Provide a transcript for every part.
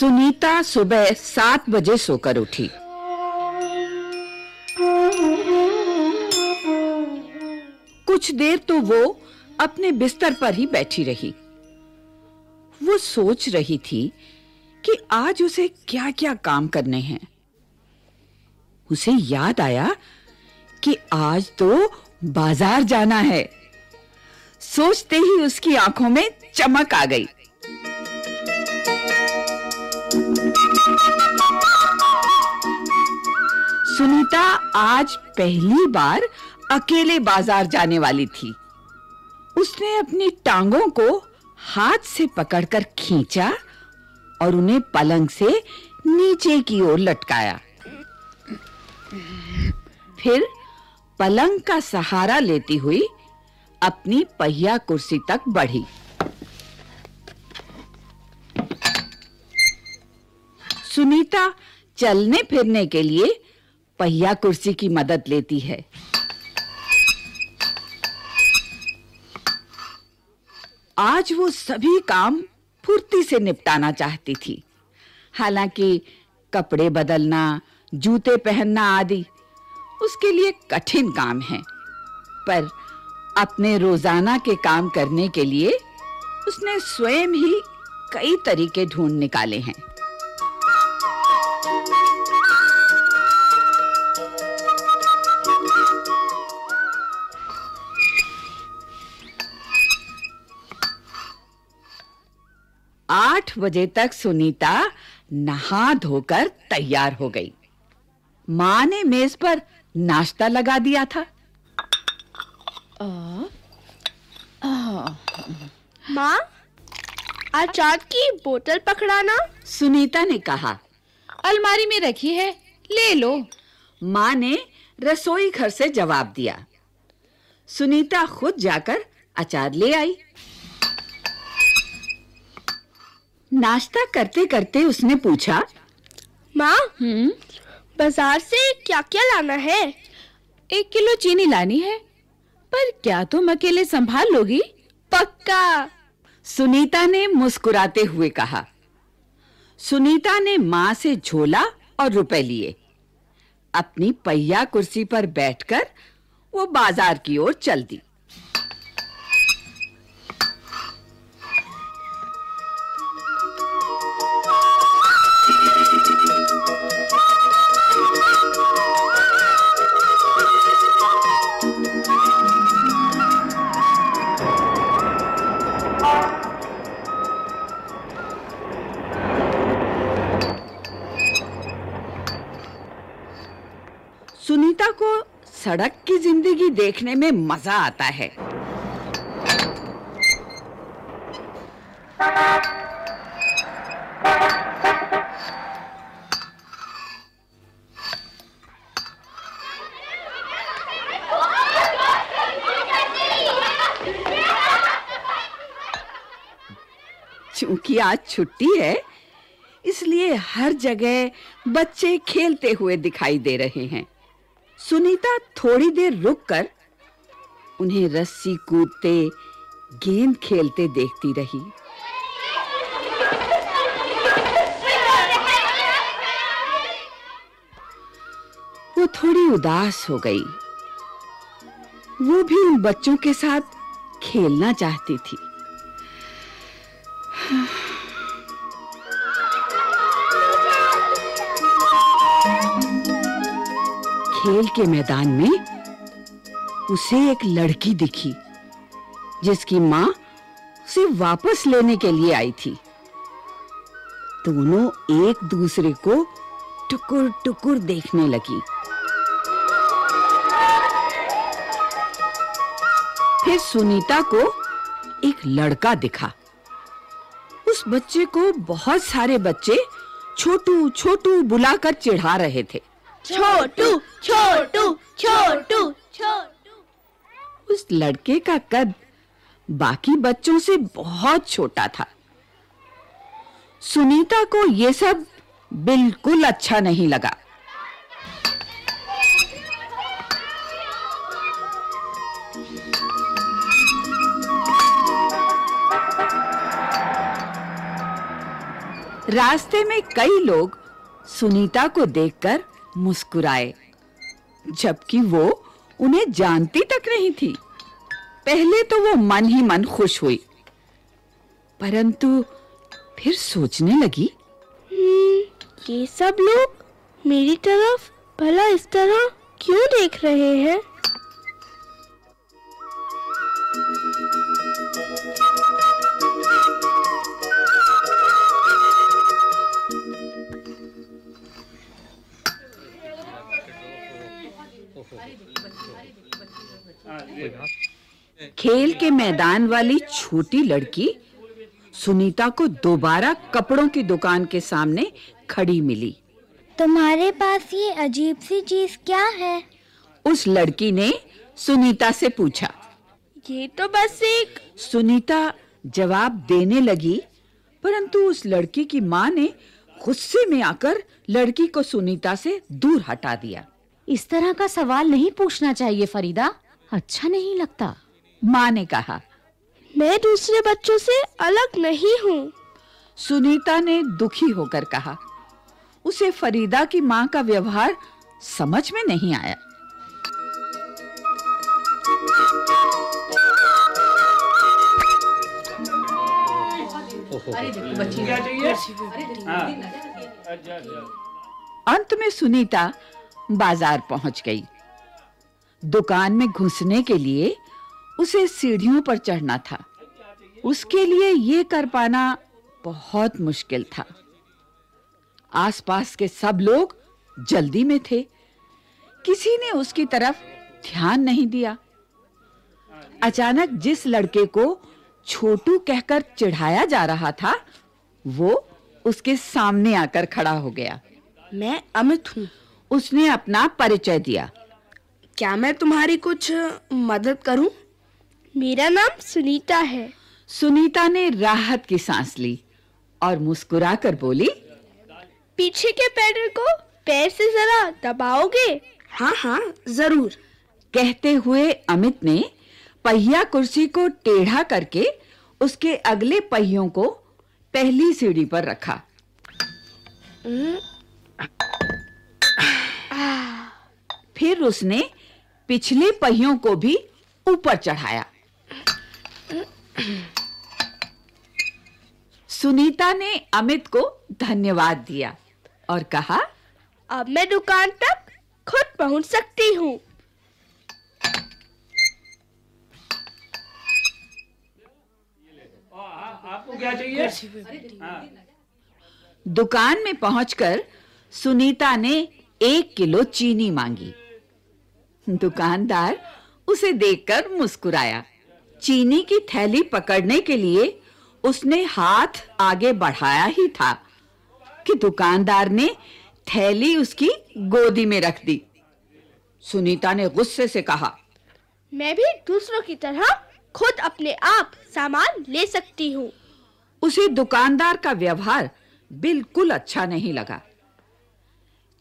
सुनीता सुबह सात बजे सोकर उठी। कुछ देर तो वो अपने बिस्तर पर ही बैठी रही। वो सोच रही थी कि आज उसे क्या-क्या काम करने हैं। उसे याद आया कि आज तो बाज़ार जाना है। सोचते ही उसकी आँखों में चमक आ गई। सुनीता आज पहली बार अकेले बाज़ार जाने वाली थी। उसने अपनी टांगों को हाथ से पकड़कर खींचा और उन्हें पलंग से नीचे की ओर लटकाया। फिर पलंग का सहारा लेती हुई अपनी पहिया कुर्सी तक बढ़ी। सुनीता चलने फिरने के लिए पहिया कुर्सी की मदद लेती है। आज वो सभी काम फुर्ती से निपटाना चाहती थी। हालाँकि कपड़े बदलना, जूते पहनना आदि उसके लिए कठिन काम है। पर अपने रोज़ाना के काम करने के लिए उसने स्वयं ही कई तरीके ढूंढ निकाले हैं। आठ बजे तक सुनीता नहा धोकर तैयार हो गई। माँ ने मेज पर नाश्ता लगा दिया था। माँ अचार की बोतल पकड़ाना। सुनीता ने कहा अलमारी में रखी है ले लो। माँ ने रसोई घर से जवाब दिया। सुनीता खुद जाकर अचार ले आई। नाश्ता करते-करते उसने पूछा माँ बाज़ार से क्या-क्या लाना है? एक किलो चीनी लानी है पर क्या तुम अकेले संभाल लोगी? पक्का। सुनीता ने मुस्कुराते हुए कहा। सुनीता ने माँ से झोला और रुपए लिए। अपनी पहिया कुर्सी पर बैठकर वो बाज़ार की ओर चल दी। सुनीता को सड़क की ज़िंदगी देखने में मज़ा आता है। क्योंकि आज छुट्टी है, इसलिए हर जगह बच्चे खेलते हुए दिखाई दे रहे हैं। सुनीता थोड़ी देर रुककर उन्हें रस्सी कूदते, गेंद खेलते देखती रही। वो थोड़ी उदास हो गई। वो भी उन बच्चों के साथ खेलना चाहती थी। खेल के मैदान में उसे एक लड़की दिखी, जिसकी माँ उसे वापस लेने के लिए आई थी। दोनों एक दूसरे को टुकुर टुकुर देखने लगी। फिर सुनीता को एक लड़का दिखा। उस बच्चे को बहुत सारे बच्चे छोटू छोटू बुलाकर चिढ़ा रहे थे। छोटू छोटू छोटू। छोटू उस लड़के का कद बाकी बच्चों से बहुत छोटा था। सुनीता को यह सब बिल्कुल अच्छा नहीं लगा। रास्ते में कई लोग सुनीता को देखकर मुस्कुराए। जबकि वो उन्हें जानती तक नहीं थी। पहले तो वो मन ही मन खुश हुई। परंतु फिर सोचने लगी। ये सब लोग मेरी तरफ़ भला इस तरह क्यों देख रहे हैं? खेल के मैदान वाली छोटी लड़की सुनीता को दोबारा कपड़ों की दुकान के सामने खड़ी मिली। तुम्हारे पास ये अजीब सी चीज़ क्या है? उस लड़की ने सुनीता से पूछा। ये तो बस एक सुनीता जवाब देने लगी परंतु उस लड़की की माँ ने गुस्से में आकर लड़की को सुनीता से दूर हटा दिया। इस तरह का सवाल नहीं पूछना चाहिए फरीदा। अच्छा नहीं लगता। माँ ने कहा मैं दूसरे बच्चों से अलग नहीं हूँ। सुनीता ने दुखी होकर कहा उसे फरीदा की माँ का व्यवहार समझ में नहीं आया। अंत में सुनीता बाज़ार पहुँच गई। दुकान में घुसने के लिए उसे सीढ़ियों पर चढ़ना था। उसके लिए ये कर पाना बहुत मुश्किल था। आसपास के सब लोग जल्दी में थे। किसी ने उसकी तरफ़ ध्यान नहीं दिया। अचानक जिस लड़के को छोटू कहकर चिढ़ाया जा रहा था वो उसके सामने आकर खड़ा हो गया। मैं अमित हूँ। उसने अपना परिचय दिया। क्या मैं तुम्हारी कुछ मदद करूँ? मेरा नाम सुनीता है। सुनीता ने राहत की सांस ली और मुस्कुराकर बोली पीछे के पैडल को पैर से जरा दबाओगे? हाँ हाँ ज़रूर। कहते हुए अमित ने पहिया कुर्सी को टेढ़ा करके उसके अगले पहियों को पहली सीढ़ी पर रखा। फिर उसने पिछले पहियों को भी ऊपर चढ़ाया। सुनीता ने अमित को धन्यवाद दिया और कहा अब मैं दुकान तक खुद पहुँच सकती हूँ। आपको क्या चाहिए? दुकान में पहुंचकर सुनीता ने एक किलो चीनी मांगी। दुकानदार उसे देखकर मुस्कुराया। चीनी की थैली पकड़ने के लिए उसने हाथ आगे बढ़ाया ही था कि दुकानदार ने थैली उसकी गोदी में रख दी। सुनीता ने गुस्से से कहा मैं भी दूसरों की तरह खुद अपने आप सामान ले सकती हूँ। उसे दुकानदार का व्यवहार बिल्कुल अच्छा नहीं लगा।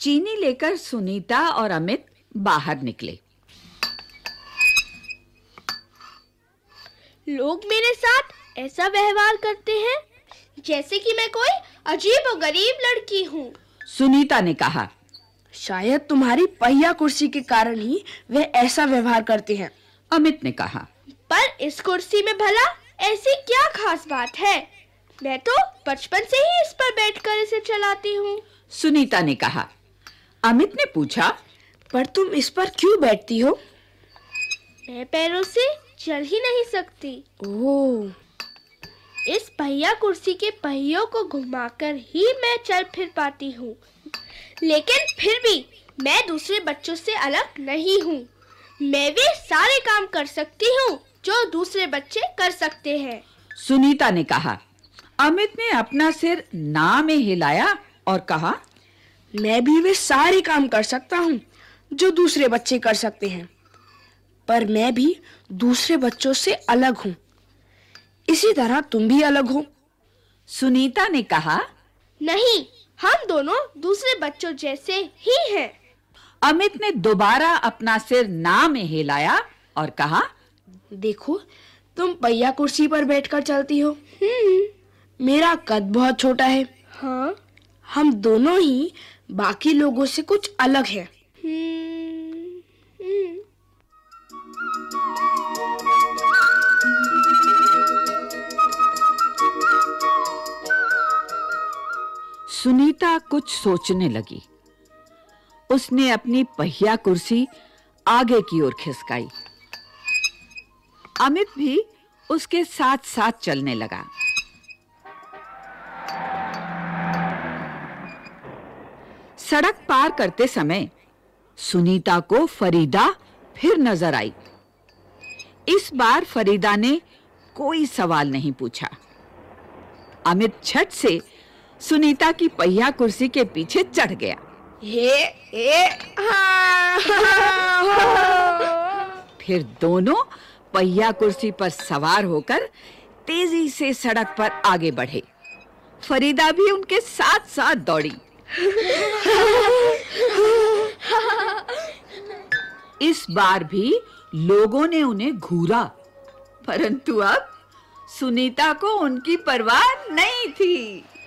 चीनी लेकर सुनीता और अमित बाहर निकले। लोग मेरे साथ ऐसा व्यवहार करते हैं? जैसे कि मैं कोई अजीब और गरीब लड़की हूँ। सुनीता ने कहा शायद तुम्हारी पहिया कुर्सी के कारण ही वे ऐसा व्यवहार करते हैं। अमित ने कहा पर इस कुर्सी में भला ऐसी क्या खास बात है? मैं तो बचपन से ही इस पर बैठकर इसे चलाती हूँ। सुनीता ने कहा अमित ने पूछा पर तुम इस पर क्यों बैठती हो? मैं पैरों से चल ही नहीं सकती। ओह। इस पहिया कुर्सी के पहियों को घुमाकर ही मैं चल फिर पाती हूँ। लेकिन फिर भी मैं दूसरे बच्चों से अलग नहीं हूँ। मैं भी सारे काम कर सकती हूँ जो दूसरे बच्चे कर सकते हैं। सुनीता ने कहा अमित ने अपना सिर ना में हिलाया और कहा मैं भी वे सारे काम कर सकता हूँ जो दूसरे बच्चे कर सकते हैं पर मैं भी दूसरे बच्चों से अलग हूँ। इसी तरह तुम भी अलग हो। सुनीता ने कहा नहीं हम दोनों दूसरे बच्चों जैसे ही हैं। अमित ने दोबारा अपना सिर ना में हिलाया और कहा देखो तुम पहिया कुर्सी पर बैठकर चलती हो। मेरा कद बहुत छोटा है। हाँ। हम दोनों ही बाकी लोगों से कुछ अलग हैं। सुनीता कुछ सोचने लगी। उसने अपनी पहिया कुर्सी आगे की ओर खिसकाई। अमित भी उसके साथ-साथ चलने लगा। सड़क पार करते समय सुनीता को फरीदा फिर नज़र आई। इस बार फरीदा ने कोई सवाल नहीं पूछा। अमित झट से सुनीता की पहिया कुर्सी के पीछे चढ़ गया। हे हे हाँ, हाँ, फिर दोनों पहिया कुर्सी पर सवार होकर तेज़ी से सड़क पर आगे बढ़े। फरीदा भी उनके साथ-साथ दौड़ी। इस बार भी लोगों ने उन्हें घूरा परंतु अब सुनीता को उनकी परवाह नहीं थी।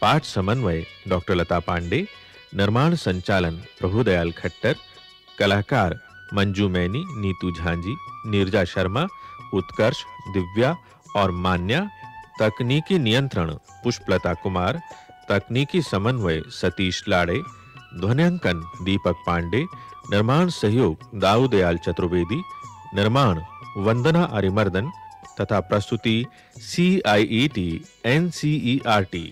पाठ समन्वय, डॉक्टर लता पांडे, निर्माण संचालन, प्रभुदयाल खट्टर, कलाकार मंजू मैनी, नीतू झांजी नीरजा शर्मा, उत्कर्ष, दिव्या और मान्या, तकनीकी नियंत्रण, पुष्पलता कुमार, तकनीकी समन्वय, सतीश लाड़े, ध्वनियांकन, दीपक पांडे, निर्माण सहयोग, दाऊदयाल चतुर्वेदी, निर्माण, वंदना अरिमर्दन, तथा प्रस्तुति C I E T N C E R T